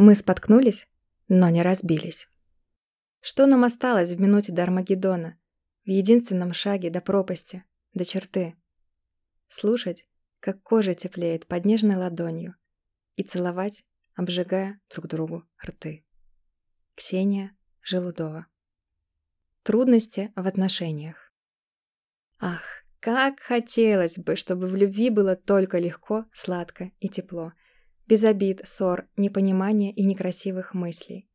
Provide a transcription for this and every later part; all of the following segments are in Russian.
Мы споткнулись, но не разбились. Что нам осталось в минуте до Армагеддона, в единственном шаге до пропасти, до черты? Слушать, как кожа теплеет под нежной ладонью, и целовать, обжигая друг другу рты. Ксения Желудова. Трудности в отношениях. Ах, как хотелось бы, чтобы в любви было только легко, сладко и тепло, без обид, ссор, непонимания и некрасивых мыслей.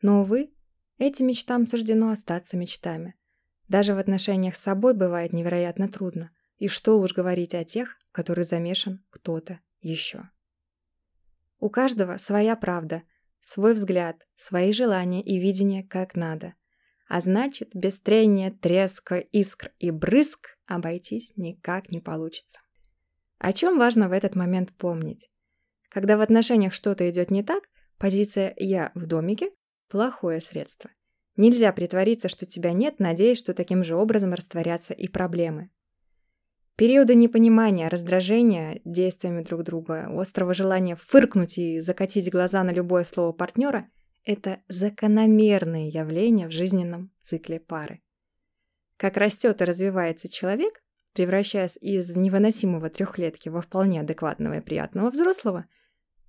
Но, увы, этим мечтам суждено остаться мечтами. Даже в отношениях с собой бывает невероятно трудно. И что уж говорить о тех, который замешан кто-то еще. У каждого своя правда, свой взгляд, свои желания и видение как надо. А значит, без трения, треска, искр и брызг обойтись никак не получится. О чем важно в этот момент помнить? Когда в отношениях что-то идет не так, позиция «я в домике» – плохое средство. Нельзя притвориться, что тебя нет, надеясь, что таким же образом растворятся и проблемы. Периоды непонимания, раздражения действиями друг друга, острого желания фыркнуть и закатить глаза на любое слово партнера – это закономерные явления в жизненном цикле пары. Как растет и развивается человек, превращаясь из невыносимого трехлетки во вполне адекватного и приятного взрослого,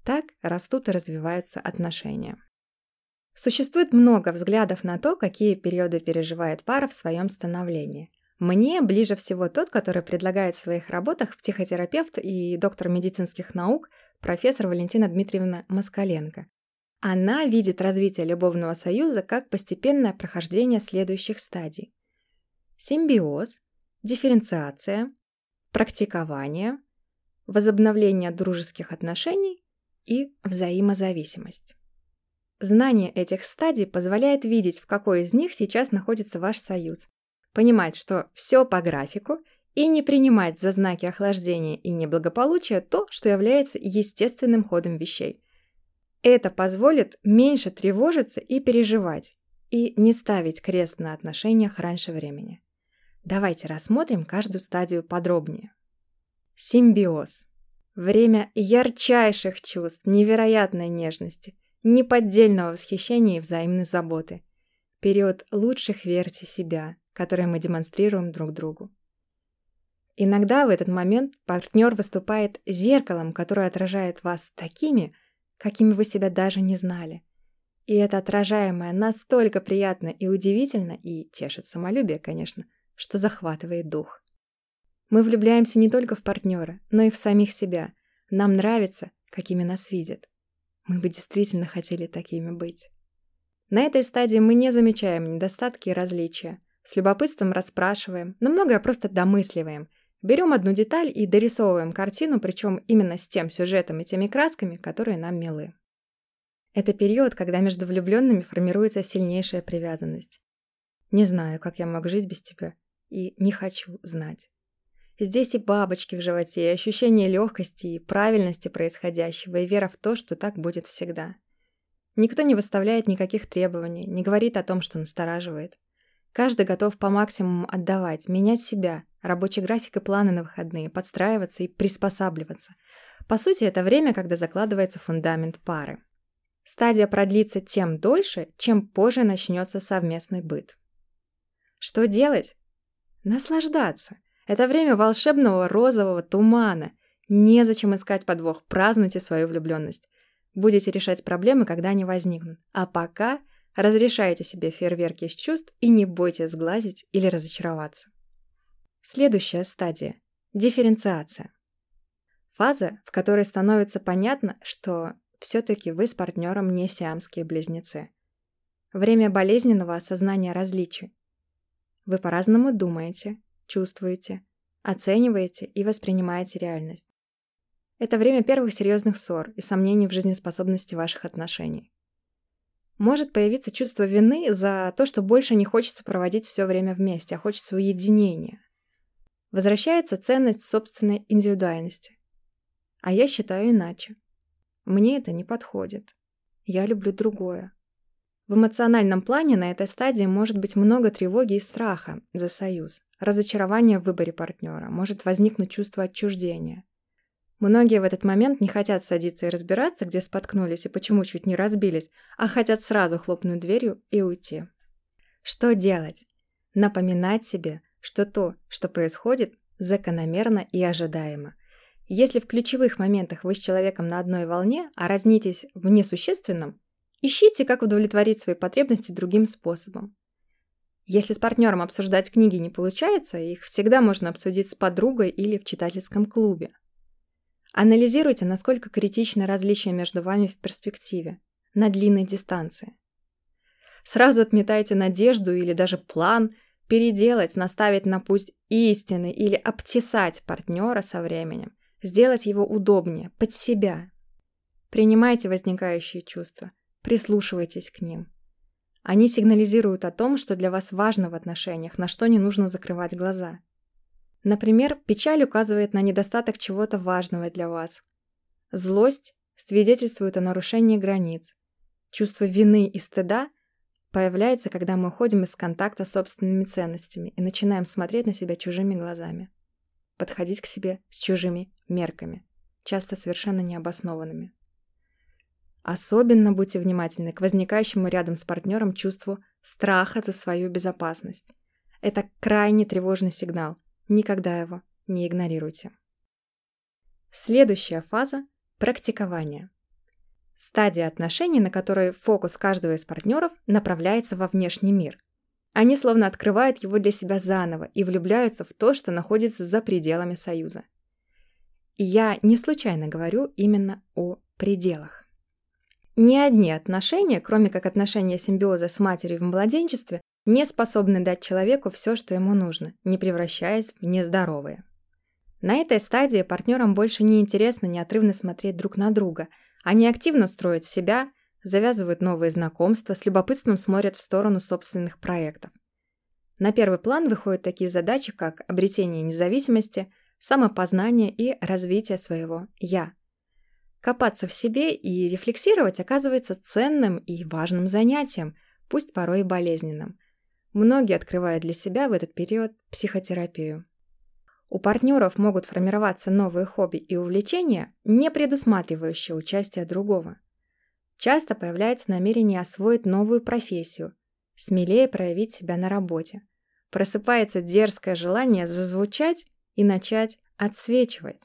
так растут и развиваются отношения. Существует много взглядов на то, какие периоды переживает пара в своем становлении – мне ближе всего тот, который предлагает в своих работах психотерапевт и доктор медицинских наук профессор Валентина Дмитриевна Москаленко. Она видит развитие любовного союза как постепенное прохождение следующих стадий. Симбиоз, дифференциация, практикование, возобновление дружеских отношений и взаимозависимость. Знание этих стадий позволяет видеть, в какой из них сейчас находится ваш союз, понимать, что все по графику, и не принимать за знаки охлаждения и неблагополучия то, что является естественным ходом вещей. Это позволит меньше тревожиться и переживать, и не ставить крест на отношениях раньше времени. Давайте рассмотрим каждую стадию подробнее. Симбиоз. Время ярчайших чувств, невероятной нежности, неподдельного восхищения и взаимной заботы. Период лучших версий себя, которые мы демонстрируем друг другу. Иногда в этот момент партнер выступает зеркалом, которое отражает вас такими, какими вы себя даже не знали. И это отражаемое настолько приятно и удивительно, и тешит самолюбие, конечно, что захватывает дух. Мы влюбляемся не только в партнера, но и в самих себя. Нам нравится, какими нас видят. Мы бы действительно хотели такими быть. На этой стадии мы не замечаем недостатки и различия, с любопытством расспрашиваем, но многое просто домысливаем. Берем одну деталь и дорисовываем картину, причем именно с тем сюжетом и теми красками, которые нам милы. Это период, когда между влюбленными формируется сильнейшая привязанность. Не знаю, как я мог жить без тебя, и не хочу знать. Здесь и бабочки в животе, и ощущение легкости и правильности происходящего, и вера в то, что так будет всегда. Никто не выставляет никаких требований, не говорит о том, что настораживает. Каждый готов по максимуму отдавать, менять себя, рабочий график и планы на выходные, подстраиваться и приспосабливаться. По сути, это время, когда закладывается фундамент пары. Стадия продлится тем дольше, чем позже начнется совместный быт. Что делать? Наслаждаться. Это время волшебного розового тумана. Незачем искать подвох, празднуйте свою влюбленность. Будете решать проблемы, когда они возникнут. А пока – Разрешайте себе фейерверки из чувств и не бойтесь сглазить или разочароваться. Следующая стадия – дифференциация. Фаза, в которой становится понятно, что все-таки вы с партнером не сиамские близнецы. Время болезненного осознания различий. Вы по-разному думаете, чувствуете, оцениваете и воспринимаете реальность. Это время первых серьезных ссор и сомнений в жизнеспособности ваших отношений. Может появиться чувство вины за то, что больше не хочется проводить все время вместе, а хочется уединения. Возвращается ценность собственной индивидуальности. А я считаю иначе. Мне это не подходит. Я люблю другое. В эмоциональном плане на этой стадии может быть много тревоги и страха за союз, разочарование в выборе партнера, может возникнуть чувство отчуждения. Многие в этот момент не хотят садиться и разбираться, где споткнулись и почему чуть не разбились, а хотят сразу хлопнуть дверью и уйти. Что делать? Напоминать себе, что то, что происходит, закономерно и ожидаемо. Если в ключевых моментах вы с человеком на одной волне, а разнитесь в несущественном, ищите, как удовлетворить свои потребности другим способом. Если с партнером обсуждать книги не получается, их всегда можно обсудить с подругой или в читательском клубе. Анализируйте, насколько критично различия между вами в перспективе, на длинной дистанции. Сразу отметайте надежду или даже план переделать, наставить на путь истины или обтесать партнера со временем, сделать его удобнее, под себя. Принимайте возникающие чувства, прислушивайтесь к ним. Они сигнализируют о том, что для вас важно в отношениях, на что не нужно закрывать глаза. Например, печаль указывает на недостаток чего-то важного для вас. Злость свидетельствует о нарушении границ. Чувство вины и стыда появляется, когда мы уходим из контакта с собственными ценностями и начинаем смотреть на себя чужими глазами. Подходить к себе с чужими мерками, часто совершенно необоснованными. Особенно будьте внимательны к возникающему рядом с партнером чувству страха за свою безопасность. Это крайне тревожный сигнал. Никогда его не игнорируйте. Следующая фаза – практикование. Стадия отношений, на которой фокус каждого из партнеров направляется во внешний мир. Они словно открывают его для себя заново и влюбляются в то, что находится за пределами Союза. И я не случайно говорю именно о пределах. Ни одни отношения, кроме как отношения симбиоза с матерью в младенчестве, не способны дать человеку все, что ему нужно, не превращаясь в нездоровые. На этой стадии партнерам больше не интересно неотрывно смотреть друг на друга. Они активно строят себя, завязывают новые знакомства, с любопытством смотрят в сторону собственных проектов. На первый план выходят такие задачи, как обретение независимости, самопознание и развитие своего «я», Копаться в себе и рефлексировать оказывается ценным и важным занятием, пусть порой и болезненным. Многие открывают для себя в этот период психотерапию. У партнеров могут формироваться новые хобби и увлечения, не предусматривающие участие другого. Часто появляется намерение освоить новую профессию, смелее проявить себя на работе. Просыпается дерзкое желание зазвучать и начать отсвечивать.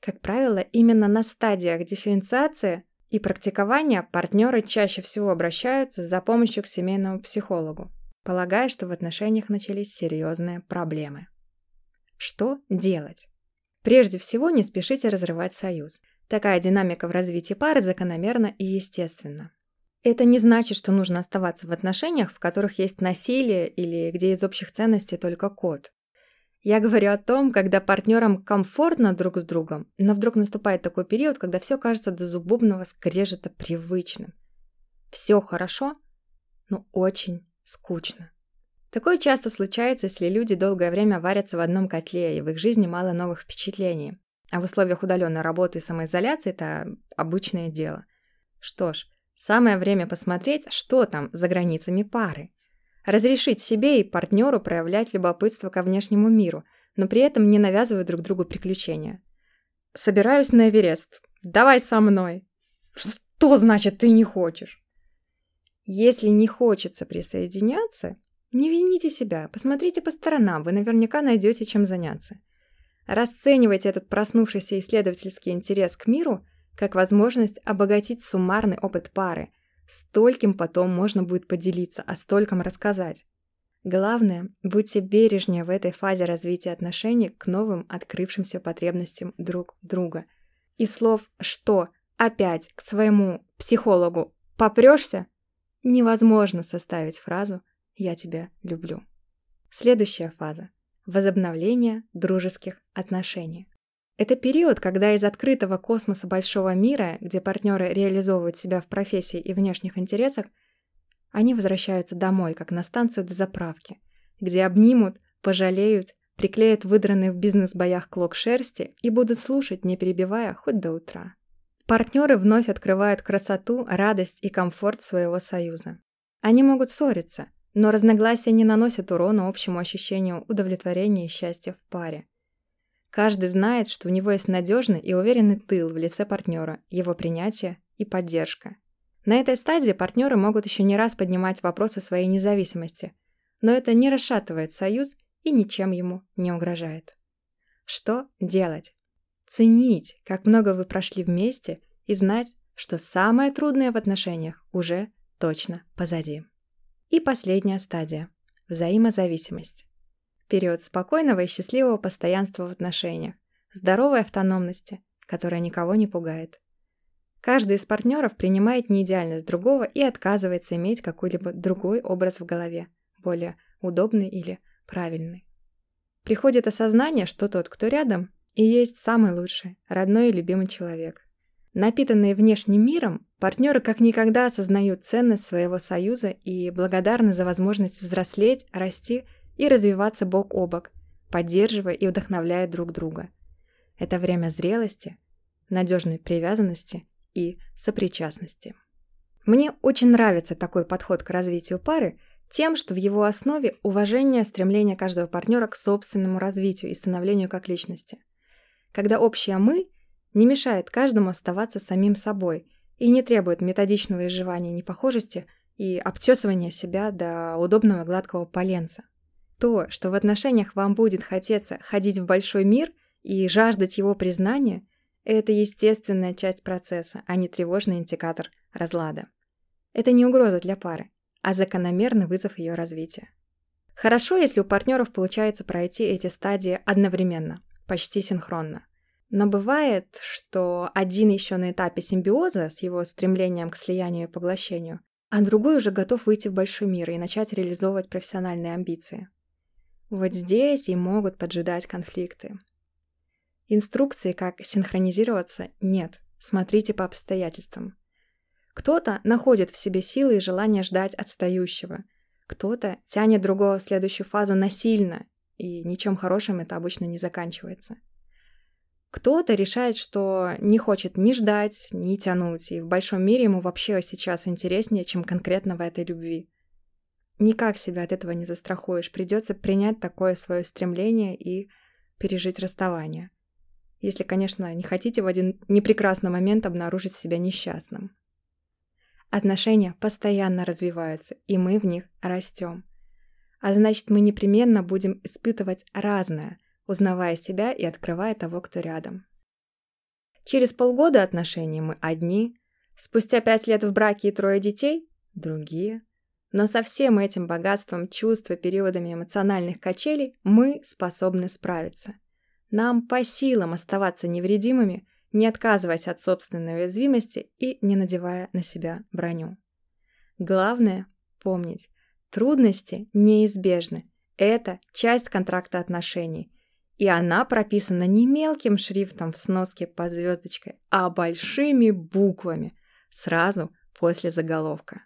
Как правило, именно на стадиях дифференциации и практикования партнеры чаще всего обращаются за помощью к семейному психологу, полагая, что в отношениях начались серьезные проблемы. Что делать? Прежде всего, не спешите разрывать союз. Такая динамика в развитии пары закономерна и естественна. Это не значит, что нужно оставаться в отношениях, в которых есть насилие или где из общих ценностей только код. Я говорю о том, когда партнерам комфортно друг с другом, но вдруг наступает такой период, когда все кажется до зубовного скрежета привычным. Все хорошо, но очень скучно. Такое часто случается, если люди долгое время варятся в одном котле, и в их жизни мало новых впечатлений. А в условиях удаленной работы и самоизоляции это обычное дело. Что ж, самое время посмотреть, что там за границами пары. Разрешить себе и партнеру проявлять любопытство ко внешнему миру, но при этом не навязывая друг другу приключения. «Собираюсь на Эверест. Давай со мной». «Что значит ты не хочешь?» Если не хочется присоединяться, не вините себя, посмотрите по сторонам, вы наверняка найдете чем заняться. Расценивайте этот проснувшийся исследовательский интерес к миру как возможность обогатить суммарный опыт пары – Стольким потом можно будет поделиться, а стольком рассказать. Главное, будьте бережнее в этой фазе развития отношений к новым открывшимся потребностям друг друга. И слов «что» опять к своему психологу попрешься, невозможно составить фразу «я тебя люблю». Следующая фаза – возобновление дружеских отношений. Это период, когда из открытого космоса большого мира, где партнеры реализовывают себя в профессии и внешних интересах, они возвращаются домой, как на станцию до заправки, где обнимут, пожалеют, приклеят выдранный в бизнес-боях клок шерсти и будут слушать, не перебивая, хоть до утра. Партнеры вновь открывают красоту, радость и комфорт своего союза. Они могут ссориться, но разногласия не наносят урона общему ощущению удовлетворения и счастья в паре. Каждый знает, что у него есть надежный и уверенный тыл в лице партнера, его принятие и поддержка. На этой стадии партнеры могут еще не раз поднимать вопросы своей независимости, но это не расшатывает союз и ничем ему не угрожает. Что делать? Ценить, как много вы прошли вместе, и знать, что самое трудное в отношениях уже точно позади. И последняя стадия – взаимозависимость. Период спокойного и счастливого постоянства в отношениях, здоровой автономности, которая никого не пугает. Каждый из партнеров принимает неидеальность другого и отказывается иметь какой-либо другой образ в голове, более удобный или правильный. Приходит осознание, что тот, кто рядом, и есть самый лучший, родной и любимый человек. Напитанные внешним миром, партнеры как никогда осознают ценность своего союза и благодарны за возможность взрослеть, расти и развиваться бок о бок, поддерживая и вдохновляя друг друга. Это время зрелости, надежной привязанности и сопричастности. Мне очень нравится такой подход к развитию пары тем, что в его основе уважение, стремление каждого партнера к собственному развитию и становлению как личности – когда общее «мы» не мешает каждому оставаться самим собой и не требует методичного изживания непохожести и обтесывания себя до удобного гладкого поленца. То, что в отношениях вам будет хотеться ходить в большой мир и жаждать его признания, это естественная часть процесса, а не тревожный индикатор разлада. Это не угроза для пары, а закономерный вызов ее развития. Хорошо, если у партнеров получается пройти эти стадии одновременно – почти синхронно. Но бывает, что один еще на этапе симбиоза с его стремлением к слиянию и поглощению, а другой уже готов выйти в большой мир и начать реализовывать профессиональные амбиции. Вот здесь и могут поджидать конфликты. Инструкции, как синхронизироваться, нет. Смотрите по обстоятельствам. Кто-то находит в себе силы и желание ждать отстающего. Кто-то тянет другого в следующую фазу насильно и ничем хорошим это обычно не заканчивается. Кто-то решает, что не хочет ни ждать, ни тянуть, и в большом мире ему вообще сейчас интереснее, чем конкретно в этой любви. Никак себя от этого не застрахуешь, придется принять такое свое стремление и пережить расставание. Если, конечно, не хотите в один непрекрасный момент обнаружить себя несчастным. Отношения постоянно развиваются, и мы в них растем. А значит, мы непременно будем испытывать разное, узнавая себя и открывая того, кто рядом. Через полгода отношений мы одни, спустя пять лет в браке и трое детей – другие. Но со всем этим богатством чувств и периодами эмоциональных качелей мы способны справиться. Нам по силам оставаться невредимыми, не отказываясь от собственной уязвимости и не надевая на себя броню. Главное – помнить, Трудности неизбежны. Это часть контракта отношений. И она прописана не мелким шрифтом в сноске под звездочкой, а большими буквами, сразу после заголовка.